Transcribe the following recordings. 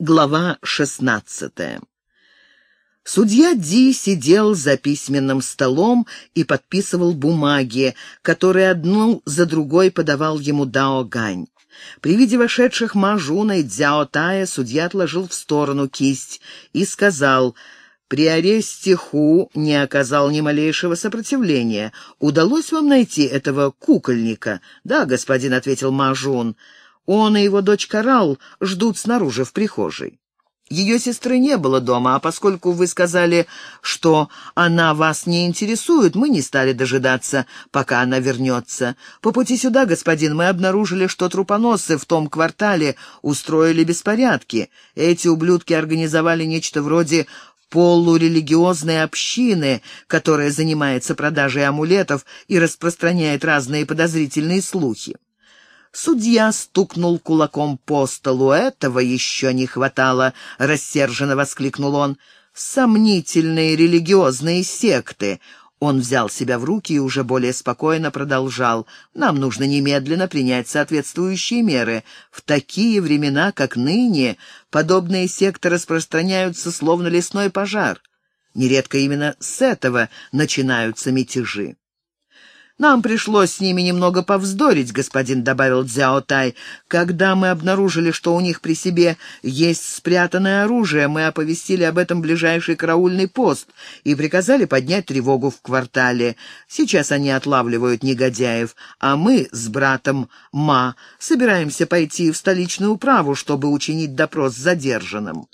Глава шестнадцатая. Судья Ди сидел за письменным столом и подписывал бумаги, которые одну за другой подавал ему Дао Гань. При виде вошедших Мажуна и Дзяо Тая судья отложил в сторону кисть и сказал «При аресте Ху не оказал ни малейшего сопротивления. Удалось вам найти этого кукольника?» «Да, господин», — ответил Мажун. Он и его дочь Карал ждут снаружи в прихожей. Ее сестры не было дома, а поскольку вы сказали, что она вас не интересует, мы не стали дожидаться, пока она вернется. По пути сюда, господин, мы обнаружили, что трупоносы в том квартале устроили беспорядки. Эти ублюдки организовали нечто вроде полурелигиозной общины, которая занимается продажей амулетов и распространяет разные подозрительные слухи. Судья стукнул кулаком по столу. «Этого еще не хватало!» — рассерженно воскликнул он. «Сомнительные религиозные секты!» Он взял себя в руки и уже более спокойно продолжал. «Нам нужно немедленно принять соответствующие меры. В такие времена, как ныне, подобные секты распространяются словно лесной пожар. Нередко именно с этого начинаются мятежи». «Нам пришлось с ними немного повздорить, господин», — добавил Дзяо Тай. «Когда мы обнаружили, что у них при себе есть спрятанное оружие, мы оповестили об этом ближайший караульный пост и приказали поднять тревогу в квартале. Сейчас они отлавливают негодяев, а мы с братом Ма собираемся пойти в столичную управу, чтобы учинить допрос задержанным».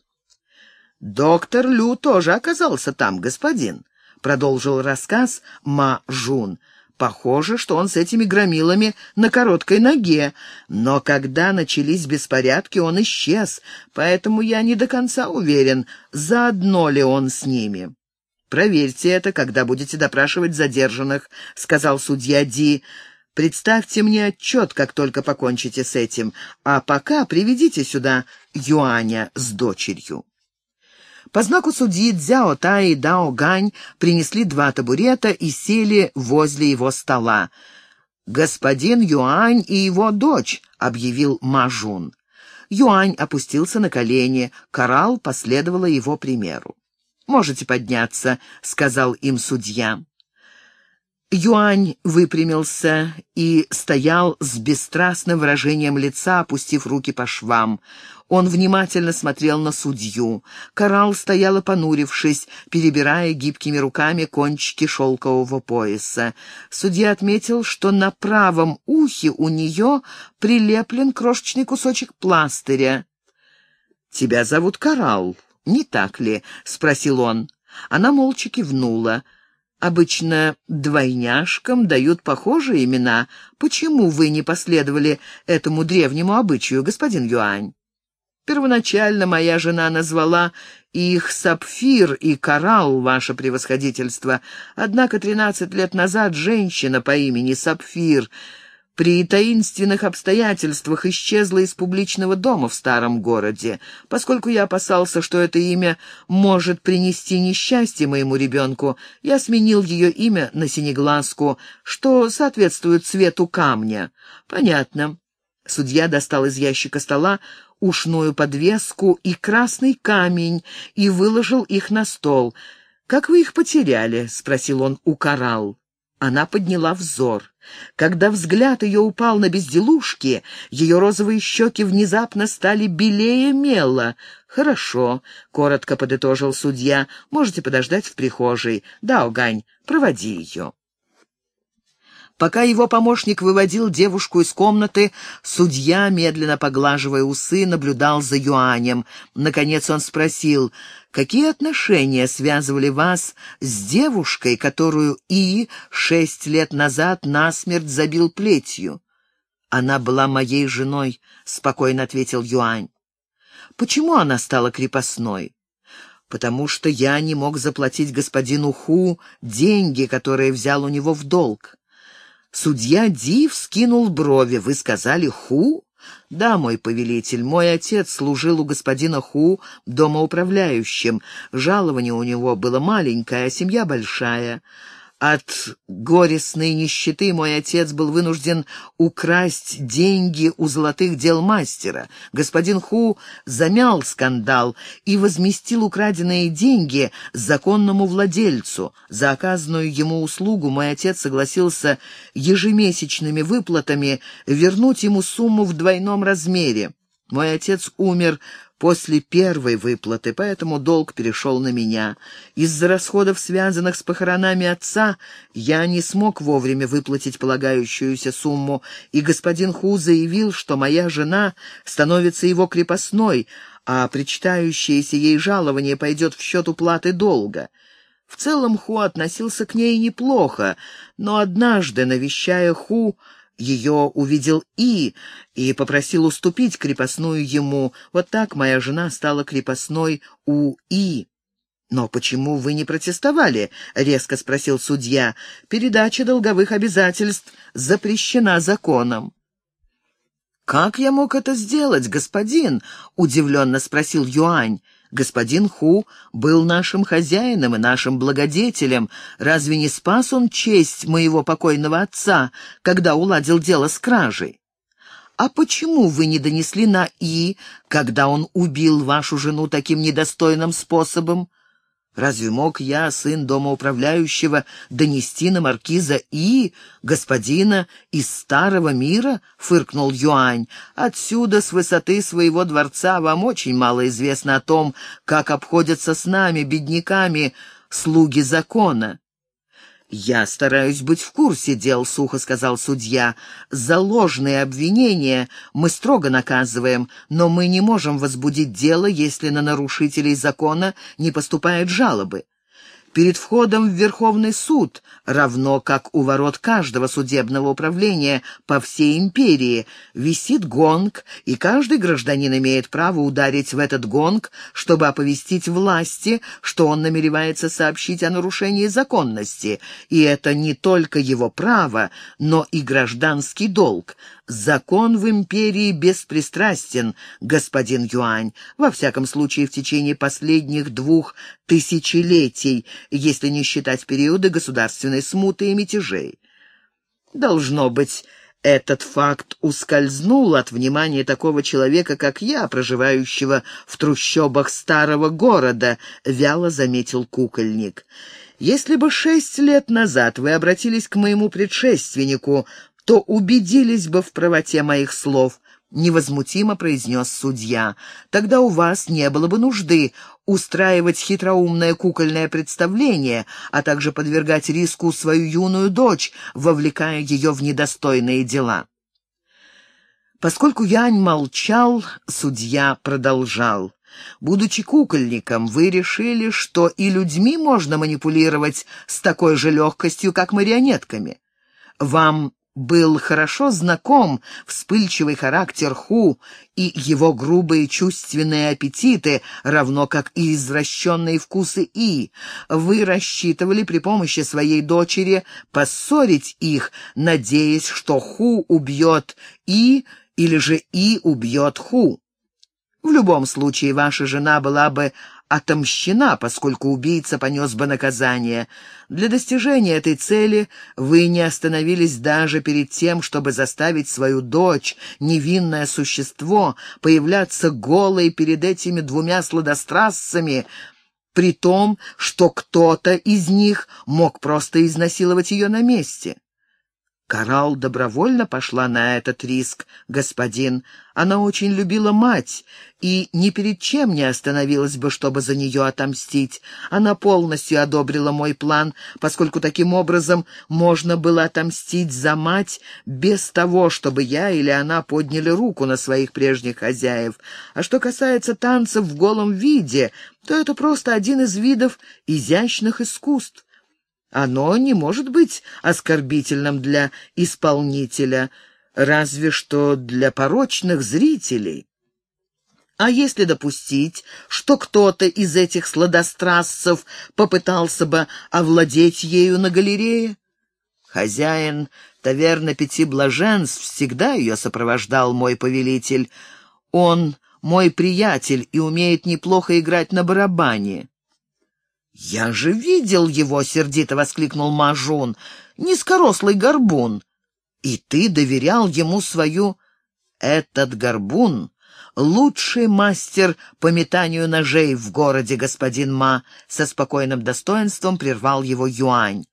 «Доктор Лю тоже оказался там, господин», — продолжил рассказ Ма Жун. Похоже, что он с этими громилами на короткой ноге. Но когда начались беспорядки, он исчез, поэтому я не до конца уверен, заодно ли он с ними. «Проверьте это, когда будете допрашивать задержанных», — сказал судья Ди. «Представьте мне отчет, как только покончите с этим, а пока приведите сюда Юаня с дочерью». По знаку судьи Дзяо Тай и Дао Гань принесли два табурета и сели возле его стола. «Господин Юань и его дочь», — объявил Мажун. Юань опустился на колени, Коралл последовала его примеру. «Можете подняться», — сказал им судья. Юань выпрямился и стоял с бесстрастным выражением лица, опустив руки по швам. Он внимательно смотрел на судью. Коралл стояла понурившись, перебирая гибкими руками кончики шелкового пояса. Судья отметил, что на правом ухе у нее прилеплен крошечный кусочек пластыря. «Тебя зовут Коралл, не так ли?» — спросил он. Она молча кивнула. Обычно двойняшкам дают похожие имена. Почему вы не последовали этому древнему обычаю, господин Юань? Первоначально моя жена назвала их Сапфир и Коралл, ваше превосходительство. Однако тринадцать лет назад женщина по имени Сапфир при таинственных обстоятельствах исчезла из публичного дома в старом городе. Поскольку я опасался, что это имя может принести несчастье моему ребенку, я сменил ее имя на Синеглазку, что соответствует цвету камня. Понятно. Судья достал из ящика стола ушную подвеску и красный камень и выложил их на стол. «Как вы их потеряли?» — спросил он у Коралл. Она подняла взор. Когда взгляд ее упал на безделушки, ее розовые щеки внезапно стали белее мела. «Хорошо», — коротко подытожил судья, — «можете подождать в прихожей. Да, Огань, проводи ее». Пока его помощник выводил девушку из комнаты, судья, медленно поглаживая усы, наблюдал за Юанем. Наконец он спросил, какие отношения связывали вас с девушкой, которую И шесть лет назад насмерть забил плетью? «Она была моей женой», — спокойно ответил Юань. «Почему она стала крепостной?» «Потому что я не мог заплатить господину Ху деньги, которые взял у него в долг». Судья Ди вскинул брови. «Вы сказали Ху?» «Да, мой повелитель, мой отец служил у господина Ху домоуправляющим. Жалование у него было маленькое, а семья большая. От горестной нищеты мой отец был вынужден украсть деньги у золотых дел мастера. Господин Ху замял скандал и возместил украденные деньги законному владельцу. За оказанную ему услугу мой отец согласился ежемесячными выплатами вернуть ему сумму в двойном размере. Мой отец умер после первой выплаты, поэтому долг перешел на меня. Из-за расходов, связанных с похоронами отца, я не смог вовремя выплатить полагающуюся сумму, и господин Ху заявил, что моя жена становится его крепостной, а причитающееся ей жалование пойдет в счет уплаты долга. В целом Ху относился к ней неплохо, но однажды, навещая Ху, ее увидел И и попросил уступить крепостную ему. Вот так моя жена стала крепостной у И. «Но почему вы не протестовали?» — резко спросил судья. «Передача долговых обязательств запрещена законом». «Как я мог это сделать, господин?» — удивленно спросил Юань. Господин Ху был нашим хозяином и нашим благодетелем. Разве не спас он честь моего покойного отца, когда уладил дело с кражей? А почему вы не донесли на И, когда он убил вашу жену таким недостойным способом? Разве мог я, сын дома управляющего, донести на маркиза И, господина из старого мира? — фыркнул Юань. Отсюда, с высоты своего дворца, вам очень мало известно о том, как обходятся с нами, бедняками, слуги закона. «Я стараюсь быть в курсе дел», — сухо сказал судья. «За ложные обвинения мы строго наказываем, но мы не можем возбудить дело, если на нарушителей закона не поступают жалобы перед входом в Верховный суд, равно как у ворот каждого судебного управления по всей империи, висит гонг, и каждый гражданин имеет право ударить в этот гонг, чтобы оповестить власти, что он намеревается сообщить о нарушении законности. И это не только его право, но и гражданский долг. Закон в империи беспристрастен, господин Юань, во всяком случае в течение последних двух тысячелетий, если не считать периоды государственной смуты и мятежей. Должно быть, этот факт ускользнул от внимания такого человека, как я, проживающего в трущобах старого города, вяло заметил кукольник. Если бы шесть лет назад вы обратились к моему предшественнику, то убедились бы в правоте моих слов», — невозмутимо произнес судья. «Тогда у вас не было бы нужды устраивать хитроумное кукольное представление, а также подвергать риску свою юную дочь, вовлекая ее в недостойные дела». Поскольку Янь молчал, судья продолжал. Будучи кукольником, вы решили, что и людьми можно манипулировать с такой же легкостью, как марионетками. Вам был хорошо знаком вспыльчивый характер Ху и его грубые чувственные аппетиты, равно как и извращенные вкусы И. Вы рассчитывали при помощи своей дочери поссорить их, надеясь, что Ху убьет И или же И убьет Ху. В любом случае, ваша жена была бы отомщена, поскольку убийца понес бы наказание. Для достижения этой цели вы не остановились даже перед тем, чтобы заставить свою дочь, невинное существо, появляться голой перед этими двумя сладострастцами, при том, что кто-то из них мог просто изнасиловать ее на месте. Карал добровольно пошла на этот риск, господин. Она очень любила мать и ни перед чем не остановилась бы, чтобы за нее отомстить. Она полностью одобрила мой план, поскольку таким образом можно было отомстить за мать без того, чтобы я или она подняли руку на своих прежних хозяев. А что касается танцев в голом виде, то это просто один из видов изящных искусств. Оно не может быть оскорбительным для исполнителя, разве что для порочных зрителей. А если допустить, что кто-то из этих сладострастцев попытался бы овладеть ею на галерее? Хозяин таверны пяти блаженств всегда ее сопровождал, мой повелитель. Он мой приятель и умеет неплохо играть на барабане. «Я же видел его!» — сердито воскликнул Мажун. «Низкорослый горбун. И ты доверял ему свою...» «Этот горбун — лучший мастер по метанию ножей в городе, господин Ма», — со спокойным достоинством прервал его Юань.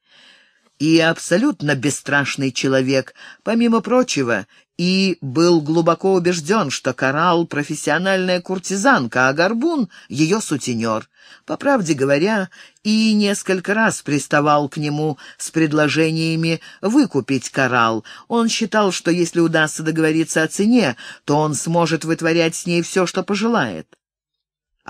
«И абсолютно бесстрашный человек. Помимо прочего, и был глубоко убежден, что Коралл — профессиональная куртизанка, а Горбун — ее сутенер. По правде говоря, и несколько раз приставал к нему с предложениями выкупить Коралл. Он считал, что если удастся договориться о цене, то он сможет вытворять с ней все, что пожелает.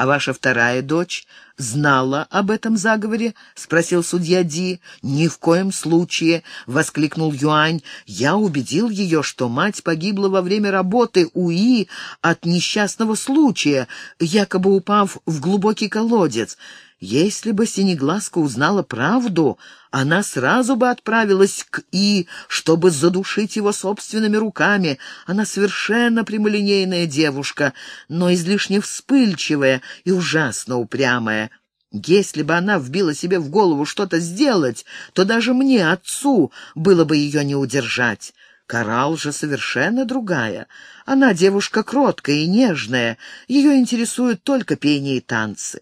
«А ваша вторая дочь знала об этом заговоре?» — спросил судья Ди. «Ни в коем случае!» — воскликнул Юань. «Я убедил ее, что мать погибла во время работы УИ от несчастного случая, якобы упав в глубокий колодец. Если бы Синеглазка узнала правду, она сразу бы отправилась к И, чтобы задушить его собственными руками. Она совершенно прямолинейная девушка, но излишне вспыльчивая и ужасно упрямая. Если бы она вбила себе в голову что-то сделать, то даже мне, отцу, было бы ее не удержать. Коралл же совершенно другая. Она девушка кроткая и нежная, ее интересуют только пение и танцы.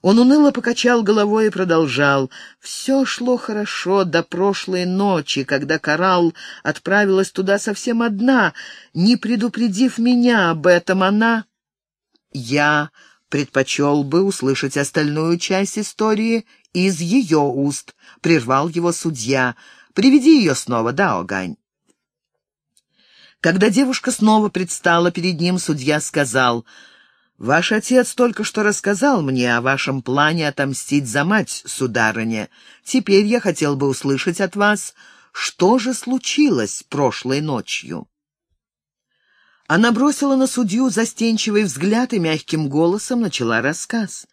Он уныло покачал головой и продолжал. «Все шло хорошо до прошлой ночи, когда Коралл отправилась туда совсем одна, не предупредив меня об этом. Она...» «Я предпочел бы услышать остальную часть истории из ее уст», — прервал его судья. «Приведи ее снова, да, Огань?» Когда девушка снова предстала перед ним, судья сказал... «Ваш отец только что рассказал мне о вашем плане отомстить за мать, сударыня. Теперь я хотел бы услышать от вас, что же случилось прошлой ночью». Она бросила на судью застенчивый взгляд и мягким голосом начала рассказ.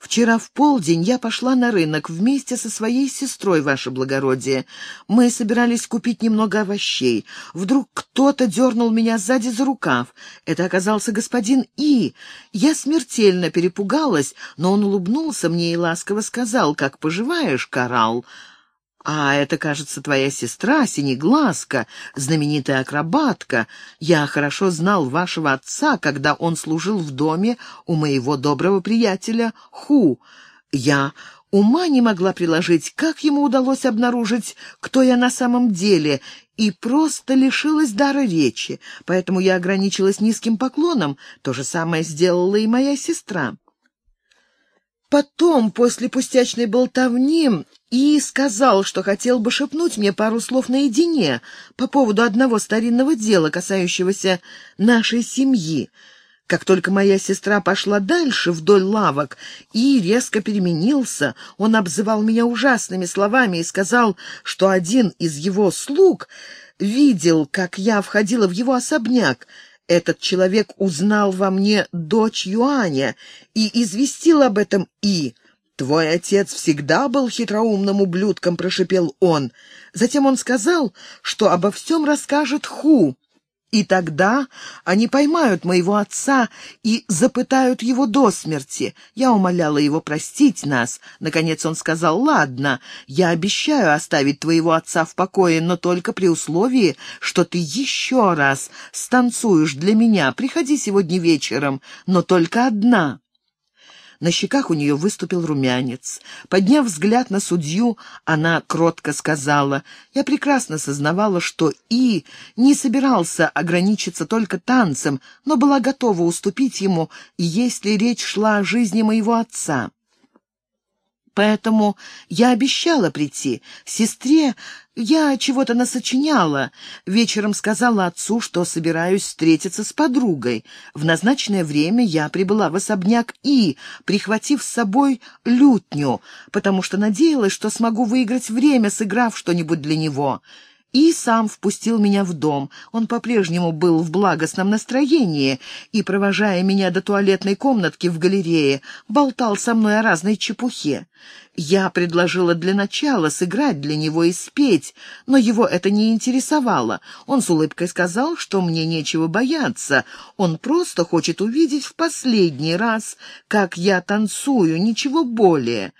«Вчера в полдень я пошла на рынок вместе со своей сестрой, ваше благородие. Мы собирались купить немного овощей. Вдруг кто-то дернул меня сзади за рукав. Это оказался господин И. Я смертельно перепугалась, но он улыбнулся мне и ласково сказал, «Как поживаешь, Коралл?» «А это, кажется, твоя сестра, Синеглазка, знаменитая акробатка. Я хорошо знал вашего отца, когда он служил в доме у моего доброго приятеля Ху. Я ума не могла приложить, как ему удалось обнаружить, кто я на самом деле, и просто лишилась дара речи, поэтому я ограничилась низким поклоном. То же самое сделала и моя сестра». Потом, после пустячной болтовни, и сказал, что хотел бы шепнуть мне пару слов наедине по поводу одного старинного дела, касающегося нашей семьи. Как только моя сестра пошла дальше вдоль лавок и резко переменился, он обзывал меня ужасными словами и сказал, что один из его слуг видел, как я входила в его особняк, этот человек узнал во мне дочь Юаня и известил об этом И. «Твой отец всегда был хитроумным ублюдком», — прошипел он. Затем он сказал, что обо всем расскажет Ху. И тогда они поймают моего отца и запытают его до смерти. Я умоляла его простить нас. Наконец он сказал, «Ладно, я обещаю оставить твоего отца в покое, но только при условии, что ты еще раз станцуешь для меня. Приходи сегодня вечером, но только одна». На щеках у нее выступил румянец. Подняв взгляд на судью, она кротко сказала, «Я прекрасно сознавала, что И не собирался ограничиться только танцем, но была готова уступить ему, если речь шла о жизни моего отца». Поэтому я обещала прийти. Сестре я чего-то насочиняла. Вечером сказала отцу, что собираюсь встретиться с подругой. В назначенное время я прибыла в особняк И, прихватив с собой лютню, потому что надеялась, что смогу выиграть время, сыграв что-нибудь для него и сам впустил меня в дом. Он по-прежнему был в благостном настроении и, провожая меня до туалетной комнатки в галерее, болтал со мной о разной чепухе. Я предложила для начала сыграть для него и спеть, но его это не интересовало. Он с улыбкой сказал, что мне нечего бояться. Он просто хочет увидеть в последний раз, как я танцую, ничего более.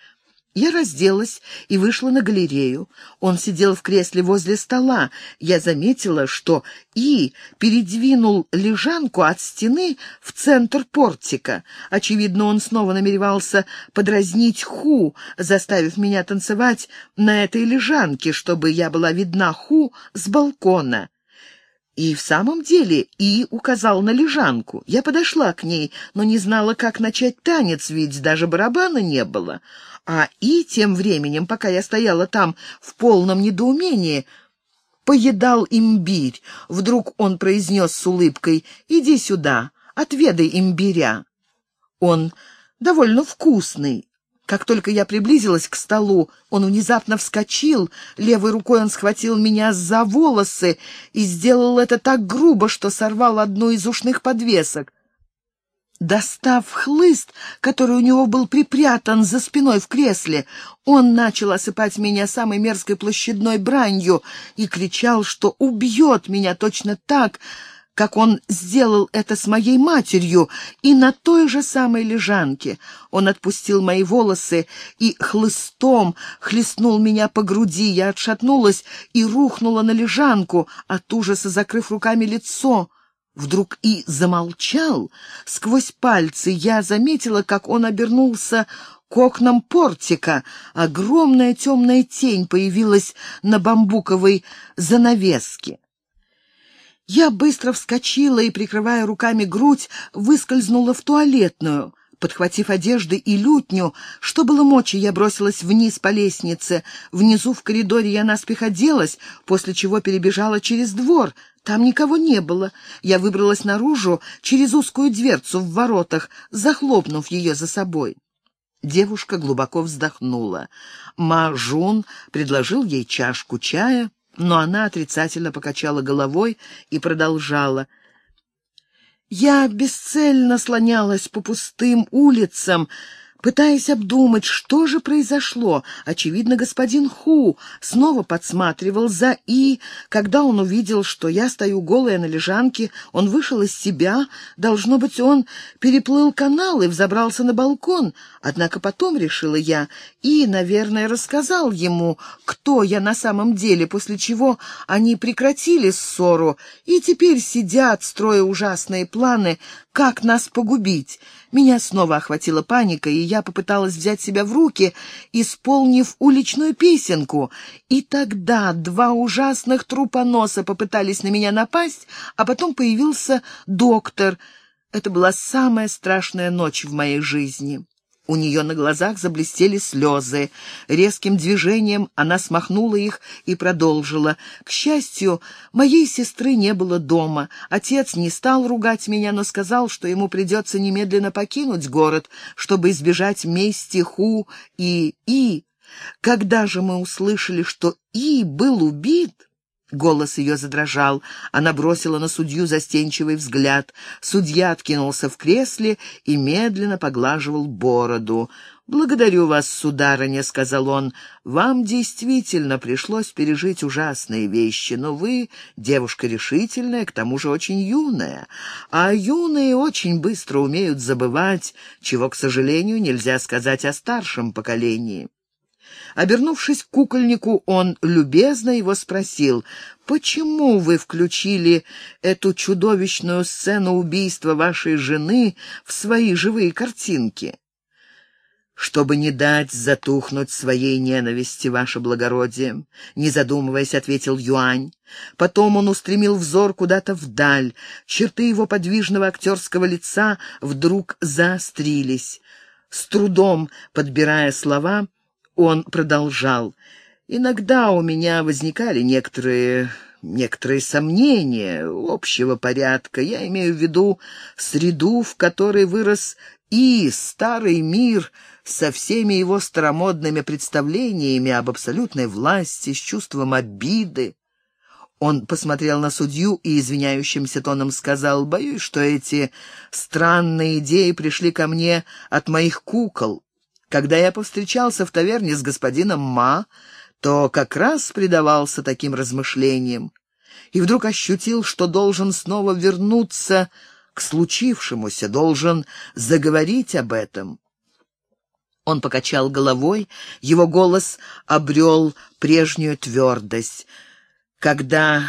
Я разделась и вышла на галерею. Он сидел в кресле возле стола. Я заметила, что И передвинул лежанку от стены в центр портика. Очевидно, он снова намеревался подразнить Ху, заставив меня танцевать на этой лежанке, чтобы я была видна Ху с балкона. И в самом деле И указал на лежанку. Я подошла к ней, но не знала, как начать танец, ведь даже барабана не было. А И тем временем, пока я стояла там в полном недоумении, поедал имбирь. Вдруг он произнес с улыбкой «Иди сюда, отведай имбиря». Он довольно вкусный. Как только я приблизилась к столу, он внезапно вскочил, левой рукой он схватил меня за волосы и сделал это так грубо, что сорвал одну из ушных подвесок. Достав хлыст, который у него был припрятан за спиной в кресле, он начал осыпать меня самой мерзкой площадной бранью и кричал, что убьет меня точно так, как он сделал это с моей матерью, и на той же самой лежанке. Он отпустил мои волосы и хлыстом хлестнул меня по груди. Я отшатнулась и рухнула на лежанку, от ужаса закрыв руками лицо. Вдруг и замолчал. Сквозь пальцы я заметила, как он обернулся к окнам портика. Огромная темная тень появилась на бамбуковой занавеске. Я быстро вскочила и, прикрывая руками грудь, выскользнула в туалетную. Подхватив одежды и лютню, что было мочи, я бросилась вниз по лестнице. Внизу в коридоре я наспех оделась, после чего перебежала через двор. Там никого не было. Я выбралась наружу через узкую дверцу в воротах, захлопнув ее за собой. Девушка глубоко вздохнула. Ма-Жун предложил ей чашку чая, но она отрицательно покачала головой и продолжала — я бесцельно слонялась по пустым улицам, пытаясь обдумать, что же произошло. Очевидно, господин Ху снова подсматривал за И. Когда он увидел, что я стою голая на лежанке, он вышел из себя. Должно быть, он переплыл канал и взобрался на балкон. Однако потом, решила я, И, наверное, рассказал ему, кто я на самом деле, после чего они прекратили ссору и теперь сидят, строя ужасные планы, как нас погубить. Меня снова охватила паника, и я попыталась взять себя в руки, исполнив уличную песенку. И тогда два ужасных трупоноса попытались на меня напасть, а потом появился доктор. Это была самая страшная ночь в моей жизни. У нее на глазах заблестели слезы. Резким движением она смахнула их и продолжила. К счастью, моей сестры не было дома. Отец не стал ругать меня, но сказал, что ему придется немедленно покинуть город, чтобы избежать мести Ху и И. Когда же мы услышали, что И был убит... Голос ее задрожал. Она бросила на судью застенчивый взгляд. Судья откинулся в кресле и медленно поглаживал бороду. «Благодарю вас, сударыня», — сказал он. «Вам действительно пришлось пережить ужасные вещи, но вы девушка решительная, к тому же очень юная. А юные очень быстро умеют забывать, чего, к сожалению, нельзя сказать о старшем поколении». Обернувшись к кукольнику, он любезно его спросил, «Почему вы включили эту чудовищную сцену убийства вашей жены в свои живые картинки?» «Чтобы не дать затухнуть своей ненависти, ваше благородие», — не задумываясь, ответил Юань. Потом он устремил взор куда-то вдаль. Черты его подвижного актерского лица вдруг заострились. С трудом подбирая слова, — он продолжал. «Иногда у меня возникали некоторые некоторые сомнения общего порядка. Я имею в виду среду, в которой вырос и старый мир со всеми его старомодными представлениями об абсолютной власти, с чувством обиды. Он посмотрел на судью и извиняющимся тоном сказал, «Боюсь, что эти странные идеи пришли ко мне от моих кукол. Когда я повстречался в таверне с господином Ма, то как раз предавался таким размышлениям и вдруг ощутил, что должен снова вернуться к случившемуся, должен заговорить об этом. Он покачал головой, его голос обрел прежнюю твердость. Когда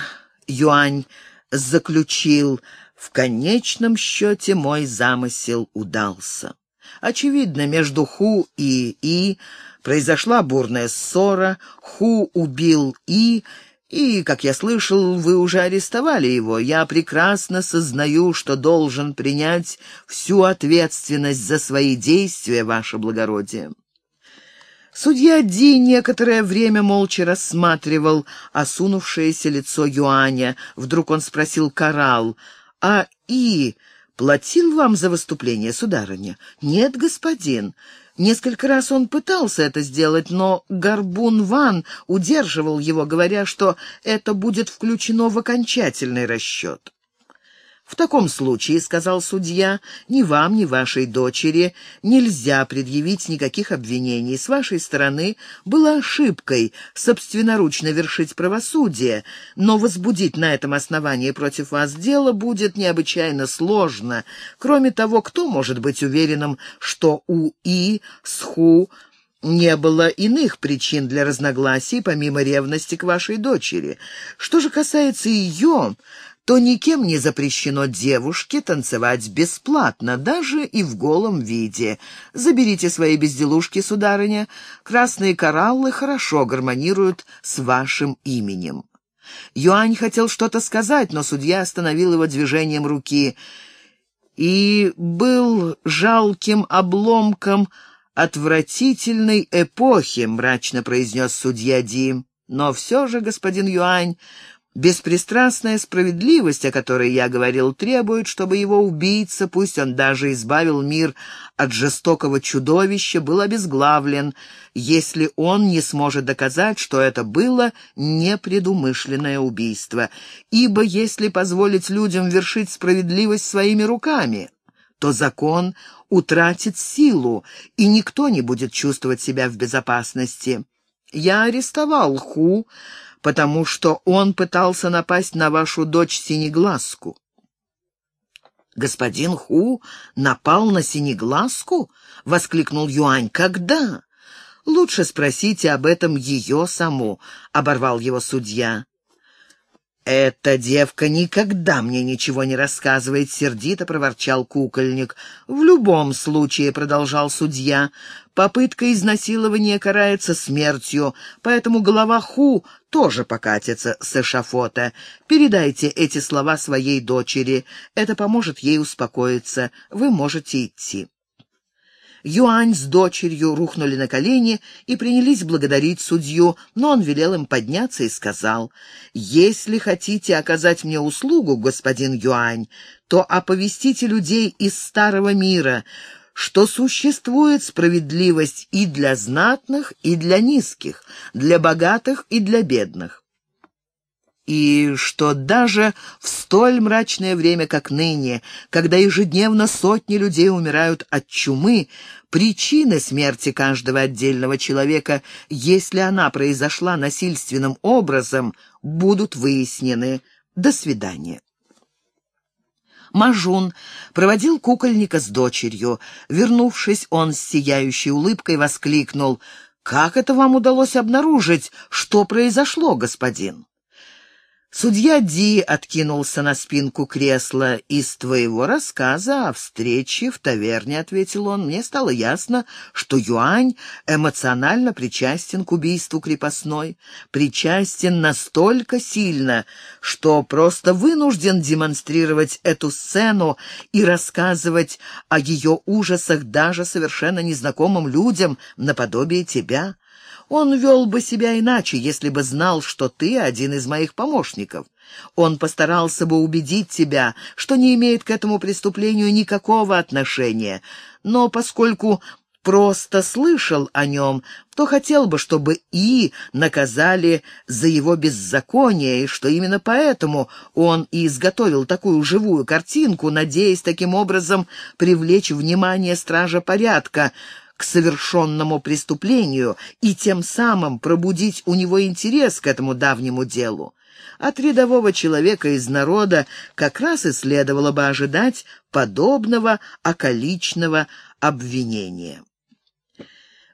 Юань заключил «в конечном счете мой замысел удался». Очевидно, между Ху и И произошла бурная ссора, Ху убил И, и, как я слышал, вы уже арестовали его. Я прекрасно сознаю, что должен принять всю ответственность за свои действия, ваше благородие». Судья Ди некоторое время молча рассматривал осунувшееся лицо Юаня. Вдруг он спросил Коралл, «А И платил вам за выступление, сударыня?» «Нет, господин. Несколько раз он пытался это сделать, но Горбун Ван удерживал его, говоря, что это будет включено в окончательный расчет. «В таком случае, — сказал судья, — ни вам, ни вашей дочери нельзя предъявить никаких обвинений. С вашей стороны было ошибкой собственноручно вершить правосудие, но возбудить на этом основании против вас дело будет необычайно сложно. Кроме того, кто может быть уверенным, что у И с Ху не было иных причин для разногласий, помимо ревности к вашей дочери. Что же касается ее, то никем не запрещено девушке танцевать бесплатно, даже и в голом виде. Заберите свои безделушки, сударыня. Красные кораллы хорошо гармонируют с вашим именем». Юань хотел что-то сказать, но судья остановил его движением руки и был жалким обломком отвратительной эпохи, мрачно произнес судья Ди. Но все же, господин Юань, Беспристрастная справедливость, о которой я говорил, требует, чтобы его убийца, пусть он даже избавил мир от жестокого чудовища, был обезглавлен, если он не сможет доказать, что это было непредумышленное убийство. Ибо если позволить людям вершить справедливость своими руками, то закон утратит силу, и никто не будет чувствовать себя в безопасности. Я арестовал Ху, потому что он пытался напасть на вашу дочь Синеглазку». «Господин Ху напал на Синеглазку?» — воскликнул Юань. «Когда?» «Лучше спросите об этом ее саму», — оборвал его судья. «Эта девка никогда мне ничего не рассказывает», — сердито проворчал кукольник. «В любом случае», — продолжал судья, — «попытка изнасилования карается смертью, поэтому голова Ху тоже покатится с эшафота. Передайте эти слова своей дочери. Это поможет ей успокоиться. Вы можете идти». Юань с дочерью рухнули на колени и принялись благодарить судью, но он велел им подняться и сказал, «Если хотите оказать мне услугу, господин Юань, то оповестите людей из Старого мира, что существует справедливость и для знатных, и для низких, для богатых и для бедных и что даже в столь мрачное время, как ныне, когда ежедневно сотни людей умирают от чумы, причины смерти каждого отдельного человека, если она произошла насильственным образом, будут выяснены. До свидания. Мажун проводил кукольника с дочерью. Вернувшись, он с сияющей улыбкой воскликнул. «Как это вам удалось обнаружить, что произошло, господин?» Судья Ди откинулся на спинку кресла. «Из твоего рассказа о встрече в таверне, — ответил он, — мне стало ясно, что Юань эмоционально причастен к убийству крепостной, причастен настолько сильно, что просто вынужден демонстрировать эту сцену и рассказывать о ее ужасах даже совершенно незнакомым людям, наподобие тебя. Он вел бы себя иначе, если бы знал, что ты один из моих помощников. Он постарался бы убедить тебя, что не имеет к этому преступлению никакого отношения. Но поскольку просто слышал о нем, то хотел бы, чтобы И наказали за его беззаконие, и что именно поэтому он и изготовил такую живую картинку, надеясь таким образом привлечь внимание стража порядка, к совершенному преступлению и тем самым пробудить у него интерес к этому давнему делу. От рядового человека из народа как раз и следовало бы ожидать подобного околичного обвинения.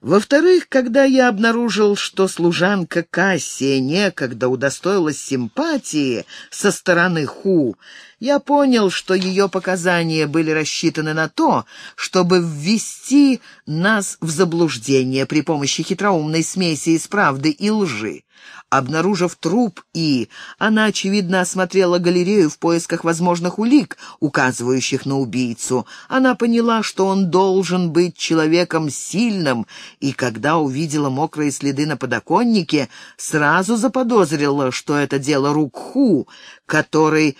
Во-вторых, когда я обнаружил, что служанка Кассия некогда удостоилась симпатии со стороны Ху, я понял, что ее показания были рассчитаны на то, чтобы ввести нас в заблуждение при помощи хитроумной смеси из правды и лжи. Обнаружив труп И, она, очевидно, осмотрела галерею в поисках возможных улик, указывающих на убийцу. Она поняла, что он должен быть человеком сильным, и когда увидела мокрые следы на подоконнике, сразу заподозрила, что это дело рук Ху, который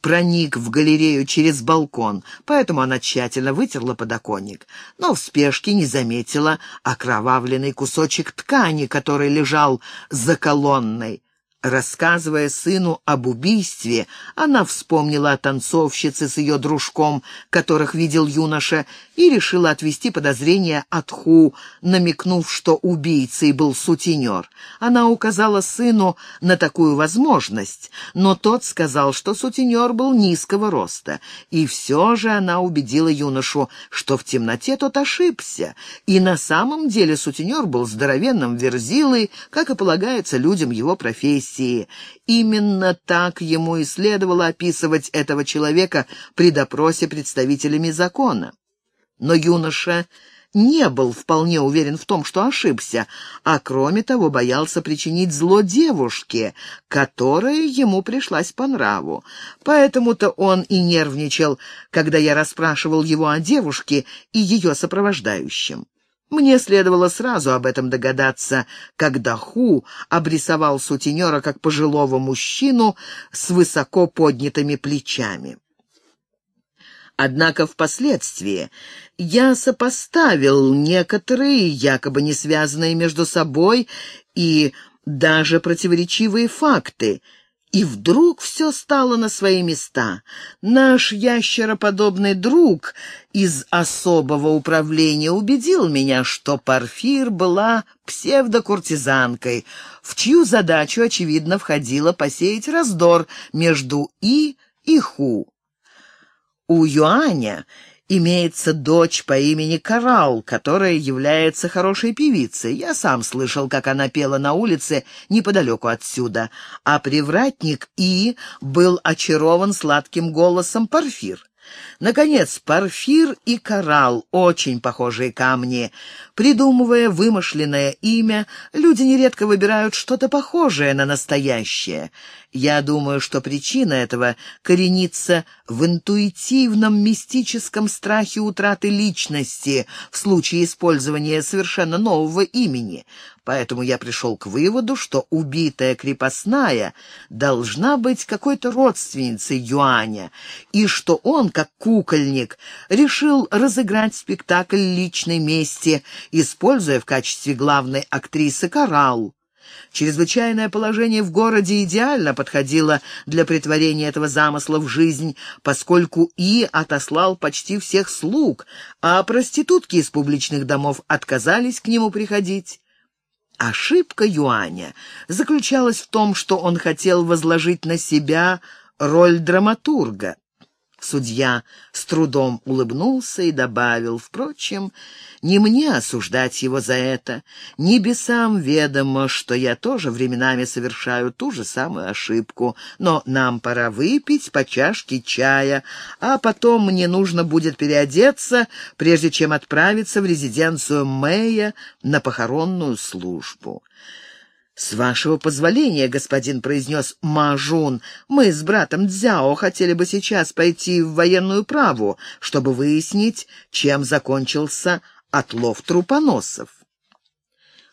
проник в галерею через балкон, поэтому она тщательно вытерла подоконник, но в спешке не заметила окровавленный кусочек ткани, который лежал за колонной. Рассказывая сыну об убийстве, она вспомнила о танцовщице с ее дружком, которых видел юноша, и решила отвести подозрения от Ху, намекнув, что убийцей был сутенер. Она указала сыну на такую возможность, но тот сказал, что сутенер был низкого роста, и все же она убедила юношу, что в темноте тот ошибся, и на самом деле сутенер был здоровенным верзилой, как и полагается людям его профессии. Именно так ему и следовало описывать этого человека при допросе представителями закона. Но юноша не был вполне уверен в том, что ошибся, а кроме того боялся причинить зло девушке, которая ему пришлась по нраву. Поэтому-то он и нервничал, когда я расспрашивал его о девушке и ее сопровождающем. Мне следовало сразу об этом догадаться, когда Ху обрисовал сутенера как пожилого мужчину с высоко поднятыми плечами. Однако впоследствии я сопоставил некоторые, якобы не связанные между собой и даже противоречивые факты, и вдруг все стало на свои места. Наш ящероподобный друг из особого управления убедил меня, что Парфир была псевдокуртизанкой, в чью задачу, очевидно, входило посеять раздор между И и Ху. У Юаня имеется дочь по имени Карал, которая является хорошей певицей. Я сам слышал, как она пела на улице неподалеку отсюда. А привратник И был очарован сладким голосом Парфир. Наконец, Парфир и Коралл — очень похожие камни. Придумывая вымышленное имя, люди нередко выбирают что-то похожее на настоящее. Я думаю, что причина этого коренится в интуитивном мистическом страхе утраты личности в случае использования совершенно нового имени. Поэтому я пришел к выводу, что убитая крепостная должна быть какой-то родственницей Юаня, и что он, как кукольник, решил разыграть спектакль личной мести, используя в качестве главной актрисы Коралл. Чрезвычайное положение в городе идеально подходило для притворения этого замысла в жизнь, поскольку И отослал почти всех слуг, а проститутки из публичных домов отказались к нему приходить. Ошибка Юаня заключалась в том, что он хотел возложить на себя роль драматурга. Судья с трудом улыбнулся и добавил, впрочем, не мне осуждать его за это. Небесам ведомо, что я тоже временами совершаю ту же самую ошибку, но нам пора выпить по чашке чая, а потом мне нужно будет переодеться, прежде чем отправиться в резиденцию Мэя на похоронную службу. «С вашего позволения, господин», — произнес Мажун, — «мы с братом Дзяо хотели бы сейчас пойти в военную праву, чтобы выяснить, чем закончился отлов трупоносов».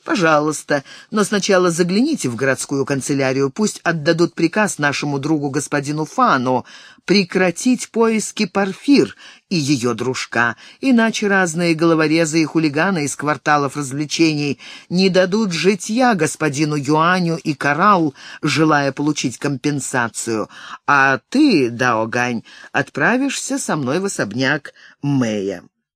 «Пожалуйста, но сначала загляните в городскую канцелярию, пусть отдадут приказ нашему другу господину Фану прекратить поиски Парфир и ее дружка, иначе разные головорезы и хулиганы из кварталов развлечений не дадут житья господину Юаню и Карал, желая получить компенсацию, а ты, Даогань, отправишься со мной в особняк Мэя».